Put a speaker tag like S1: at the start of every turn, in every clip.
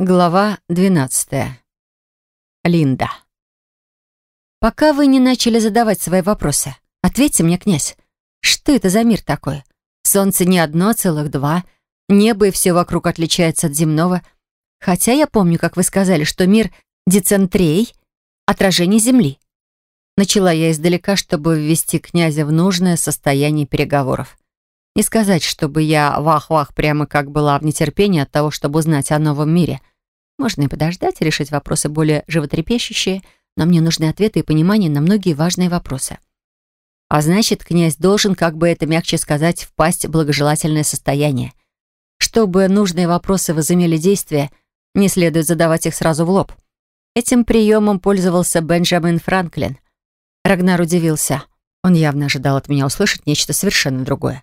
S1: Глава 12. Линда. «Пока вы не начали задавать свои вопросы, ответьте мне, князь, что это за мир такой? Солнце не одно, а целых два, небо и все вокруг отличается от земного. Хотя я помню, как вы сказали, что мир децентрей — отражение Земли». Начала я издалека, чтобы ввести князя в нужное состояние переговоров. Не сказать, чтобы я вах-вах прямо как была в нетерпении от того, чтобы узнать о новом мире. Можно и подождать, решить вопросы более животрепещущие, но мне нужны ответы и понимание на многие важные вопросы. А значит, князь должен, как бы это мягче сказать, впасть в благожелательное состояние. Чтобы нужные вопросы возымели действие, не следует задавать их сразу в лоб. Этим приемом пользовался Бенджамин Франклин. Рагнар удивился. Он явно ожидал от меня услышать нечто совершенно другое.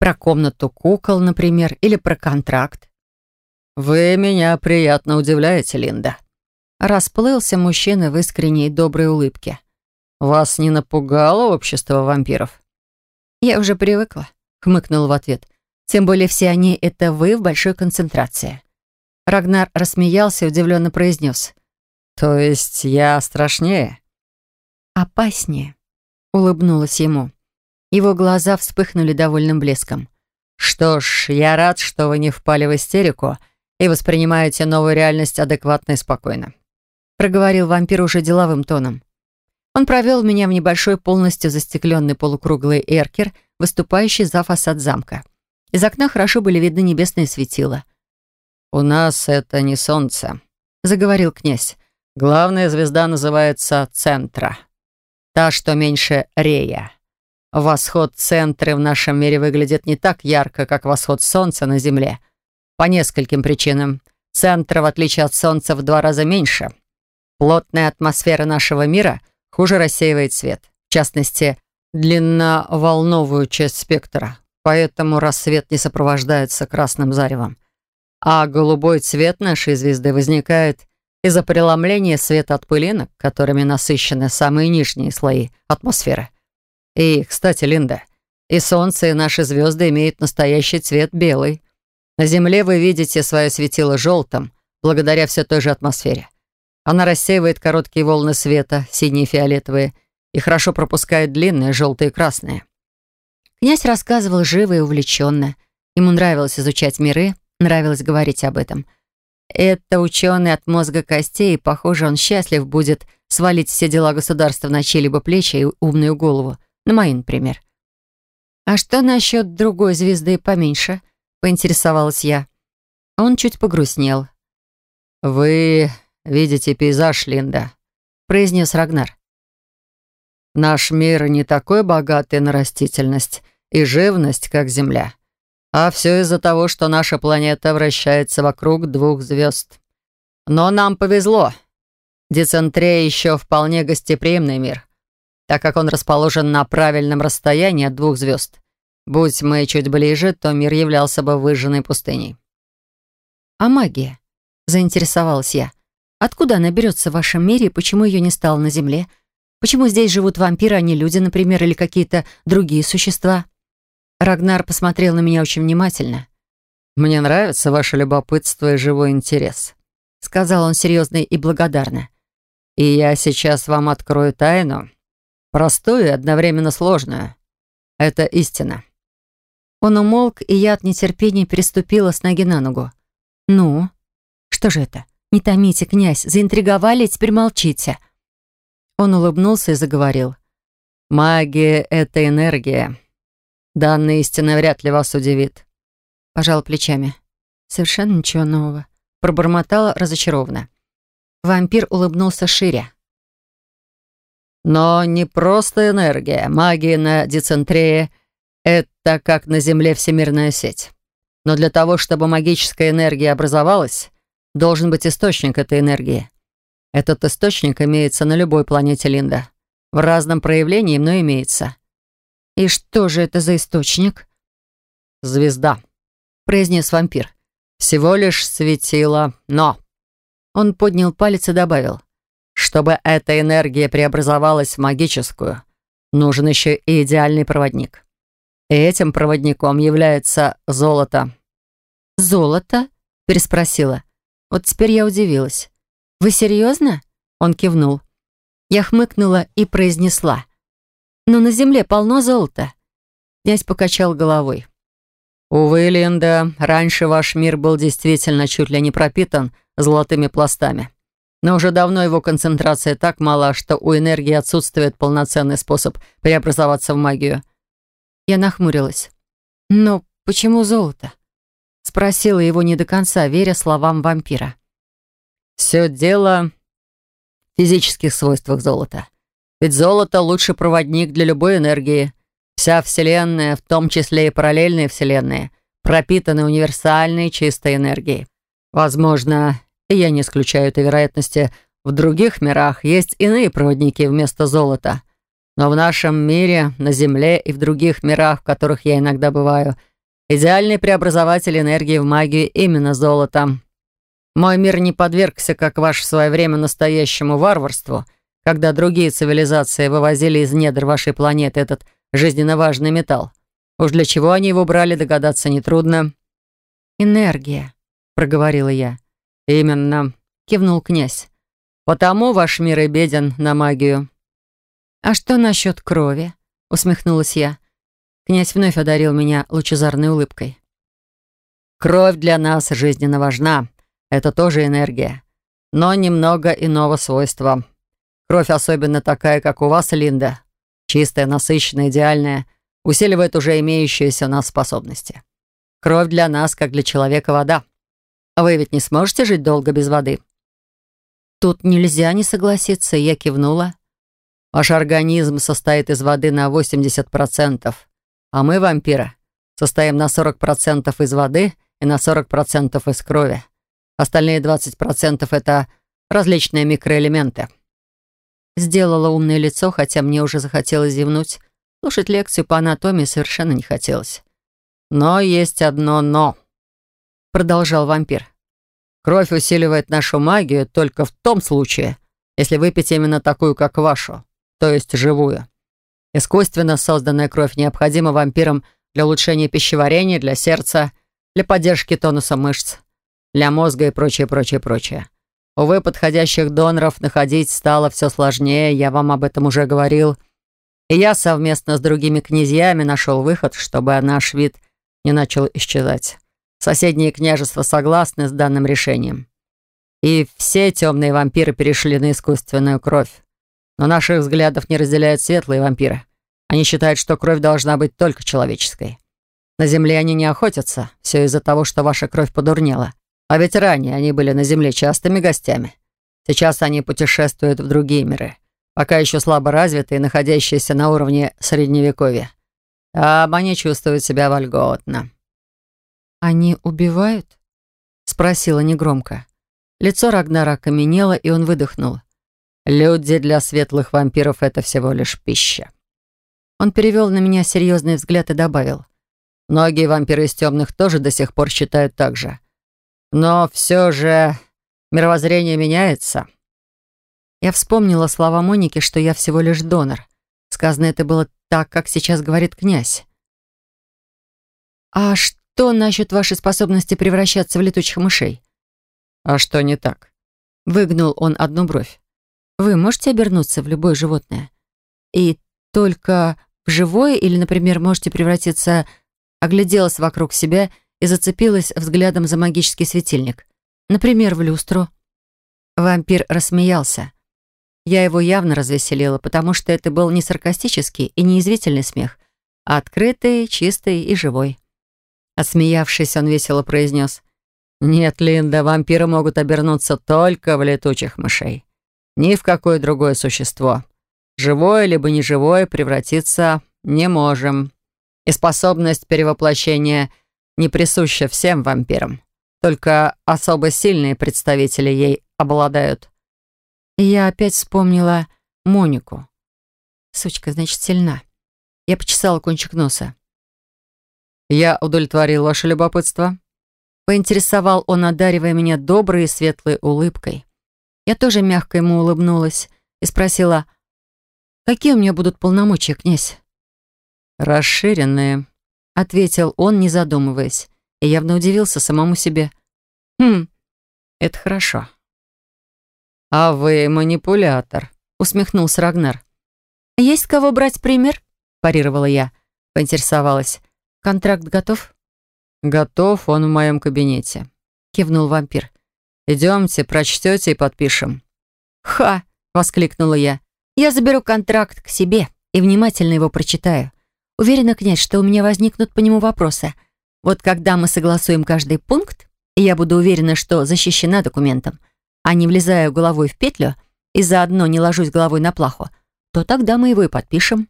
S1: Про комнату кукол, например, или про контракт.
S2: «Вы меня приятно удивляете, Линда».
S1: Расплылся мужчина в искренней доброй улыбке.
S2: «Вас не напугало общество вампиров?»
S1: «Я уже привыкла», — хмыкнул в ответ. «Тем более все они — это вы в большой концентрации». Рагнар рассмеялся и удивленно произнес.
S2: «То есть я страшнее?»
S1: «Опаснее», — улыбнулась ему. Его глаза вспыхнули довольным блеском.
S2: «Что ж, я рад, что вы не впали в истерику и воспринимаете новую реальность адекватно и спокойно»,
S1: проговорил вампир уже деловым тоном. Он провел меня в небольшой полностью застекленный полукруглый эркер, выступающий за фасад замка. Из окна хорошо были видны небесные светила.
S2: «У нас это не солнце», —
S1: заговорил князь.
S2: «Главная звезда называется Центра. Та, что меньше Рея. Восход центры в нашем мире выглядит не так ярко, как восход солнца на Земле. По нескольким причинам. Центра, в отличие от солнца, в два раза меньше. Плотная атмосфера нашего мира хуже рассеивает свет. В частности, длинноволновую часть спектра. Поэтому рассвет не сопровождается красным заревом. А голубой цвет нашей звезды возникает из-за преломления света от пылинок, которыми насыщены самые нижние слои атмосферы – и, кстати, Линда, и Солнце, и наши звезды имеют настоящий цвет белый. На Земле вы видите свое светило желтым, благодаря все той же атмосфере. Она рассеивает короткие волны света, синие и фиолетовые, и хорошо пропускает длинные, желтые и красные.
S1: Князь рассказывал живо и увлеченно. Ему нравилось изучать миры, нравилось говорить об этом. Это ученый от мозга костей, и, похоже, он счастлив будет свалить все дела государства на чьи-либо плечи и умную голову. На мои, например. «А что насчет другой звезды поменьше?» — поинтересовалась я. Он чуть погрустнел.
S2: «Вы видите пейзаж, Линда», — произнес Рагнар. «Наш мир не такой богатый на растительность и живность, как Земля. А все из-за того, что наша планета вращается вокруг двух звезд. Но нам повезло. Децентрея еще вполне гостеприимный мир так как он расположен на правильном расстоянии от двух звезд. Будь мы чуть ближе, то мир являлся бы выжженной пустыней.
S1: «А магия?» — заинтересовалась я. «Откуда она берется в вашем мире и почему ее не стало на Земле? Почему здесь живут вампиры, а не люди, например, или какие-то другие существа?» Рагнар посмотрел на меня очень внимательно.
S2: «Мне нравится ваше любопытство и живой интерес», — сказал он серьезно и благодарно. «И я сейчас вам открою тайну, Простую и одновременно сложную. Это истина.
S1: Он умолк, и я от нетерпения переступила с ноги на ногу. «Ну? Что же это? Не томите, князь, заинтриговали, теперь молчите». Он улыбнулся и заговорил.
S2: «Магия — это энергия. Данная истина вряд ли вас удивит».
S1: Пожал плечами. Совершенно ничего нового. Пробормотала разочарованно. Вампир улыбнулся шире.
S2: Но не просто энергия. Магия на децентрее — это как на Земле всемирная сеть. Но для того, чтобы магическая энергия образовалась, должен быть источник этой энергии. Этот источник имеется на любой планете Линда. В разном проявлении, но имеется.
S1: «И что же это за источник?»
S2: «Звезда», — произнес вампир. «Всего лишь светило, но...» Он поднял палец и добавил. Чтобы эта энергия преобразовалась в магическую, нужен еще и идеальный проводник. И этим проводником является золото.
S1: «Золото?» — переспросила. Вот теперь я удивилась. «Вы серьезно?» Он кивнул. Я хмыкнула и произнесла. «Но на земле полно золота». Князь покачал головой.
S2: «Увы, Линда, раньше ваш мир был действительно чуть ли не пропитан золотыми пластами. Но уже давно его концентрация так мала, что у энергии отсутствует полноценный способ преобразоваться в магию».
S1: Я нахмурилась. «Но почему золото?» Спросила его не до конца, веря словам вампира.
S2: «Все дело в физических свойствах золота. Ведь золото — лучший проводник для любой энергии. Вся Вселенная, в том числе и параллельные Вселенные, пропитаны универсальной чистой энергией. Возможно, и я не исключаю этой вероятности, в других мирах есть иные проводники вместо золота. Но в нашем мире, на Земле и в других мирах, в которых я иногда бываю, идеальный преобразователь энергии в магию именно золото. Мой мир не подвергся, как ваш в свое время, настоящему варварству, когда другие цивилизации вывозили из недр вашей планеты этот жизненно важный металл. Уж для чего они его брали, догадаться нетрудно».
S1: «Энергия», — проговорила я.
S2: «Именно», — кивнул князь. «Потому ваш мир и беден на магию».
S1: «А что насчет крови?» — усмехнулась я. Князь вновь одарил меня лучезарной улыбкой.
S2: «Кровь для нас жизненно важна. Это тоже энергия. Но немного иного свойства. Кровь особенно такая, как у вас, Линда, чистая, насыщенная, идеальная, усиливает уже имеющиеся у нас способности. Кровь для нас, как для человека, вода. Вы ведь не сможете жить долго без воды?»
S1: «Тут нельзя не согласиться», — я кивнула.
S2: «Ваш организм состоит из воды на 80%, а мы, вампиры, состоим на 40% из воды и на 40% из крови. Остальные 20% — это различные микроэлементы».
S1: Сделала умное лицо, хотя мне уже захотелось зевнуть. Слушать лекцию по анатомии совершенно не хотелось.
S2: «Но есть одно «но», — продолжал вампир. «Кровь усиливает нашу магию только в том случае, если выпить именно такую, как вашу, то есть живую. Искусственно созданная кровь необходима вампирам для улучшения пищеварения, для сердца, для поддержки тонуса мышц, для мозга и прочее, прочее, прочее. Увы, подходящих доноров находить стало все сложнее, я вам об этом уже говорил. И я совместно с другими князьями нашел выход, чтобы наш вид не начал исчезать. Соседние княжества согласны с данным решением. И все темные вампиры перешли на искусственную кровь. Но наших взглядов не разделяют светлые вампиры. Они считают, что кровь должна быть только человеческой. На земле они не охотятся, все из-за того, что ваша кровь подурнела. А ведь ранее они были на Земле частыми гостями. Сейчас они путешествуют в другие миры, пока еще слабо развитые, находящиеся на уровне Средневековья. Там они чувствуют себя вольготно.
S1: «Они убивают?» — спросила негромко. Лицо Рагнара окаменело, и он выдохнул.
S2: «Люди для светлых вампиров — это всего лишь пища».
S1: Он перевел на меня серьезный взгляд и добавил.
S2: «Многие вампиры из темных тоже до сих пор считают так же. Но все же мировоззрение меняется.
S1: Я вспомнила слова Моники, что я всего лишь донор. Сказано это было так, как сейчас говорит князь. «А что насчет вашей способности превращаться в летучих мышей?»
S2: «А что не так?»
S1: Выгнул он одну бровь. «Вы можете обернуться в любое животное? И только в живое или, например, можете превратиться...» Огляделась вокруг себя и зацепилась взглядом за магический светильник. Например, в люстру. Вампир рассмеялся. Я его явно развеселила, потому что это был не саркастический и не извительный смех, а открытый, чистый и живой. Осмеявшись, он весело произнес.
S2: «Нет, Линда, вампиры могут обернуться только в летучих мышей. Ни в какое другое существо. Живое либо неживое превратиться не можем. И способность перевоплощения не присуща всем вампирам. Только особо сильные представители ей обладают.
S1: Я опять вспомнила Монику. Сучка, значит, сильна. Я почесала кончик носа.
S2: «Я удовлетворил ваше любопытство?»
S1: Поинтересовал он, одаривая меня доброй и светлой улыбкой. Я тоже мягко ему улыбнулась и спросила, «Какие у меня будут полномочия, князь?»
S2: «Расширенные», — ответил он, не задумываясь, и явно удивился самому себе. «Хм, Это хорошо. А вы манипулятор, усмехнулся Рагнар.
S1: Есть кого брать пример? парировала я. Поинтересовалась. Контракт готов?
S2: Готов, он в моем кабинете, кивнул вампир. Идемте, прочтете и подпишем.
S1: Ха! воскликнула я. Я заберу контракт к себе и внимательно его прочитаю. Уверена, князь, что у меня возникнут по нему вопросы. Вот когда мы согласуем каждый пункт, я буду уверена, что защищена документом, а не влезаю головой в петлю и заодно не ложусь головой на плаху, то тогда мы его и подпишем.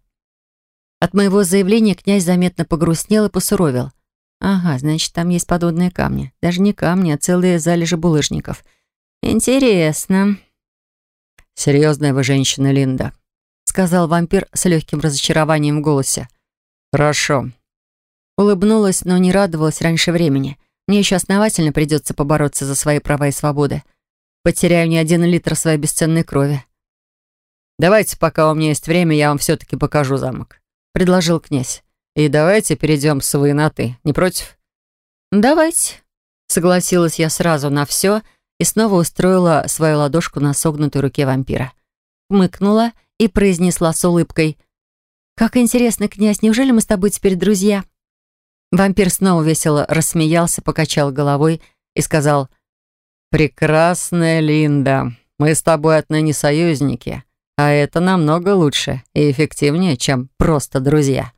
S1: От моего заявления князь заметно погрустнел и посуровил. Ага, значит, там есть подводные камни. Даже не камни, а целые залежи булыжников. Интересно.
S2: «Серьезная вы женщина, Линда», — сказал вампир с легким разочарованием в голосе. «Хорошо».
S1: Улыбнулась, но не радовалась раньше времени. Мне еще основательно придется побороться за свои права и свободы. Потеряю не один литр своей бесценной крови.
S2: «Давайте, пока у меня есть время, я вам все-таки покажу замок», — предложил князь. «И давайте перейдем с вы на «ты». Не против?»
S1: «Давайте», — согласилась я сразу на все и снова устроила свою ладошку на согнутой руке вампира. Мыкнула и произнесла с улыбкой — «Как интересно, князь, неужели мы с тобой теперь друзья?» Вампир снова весело рассмеялся, покачал головой и сказал,
S2: «Прекрасная Линда, мы с тобой отныне союзники, а это намного лучше и эффективнее, чем просто друзья».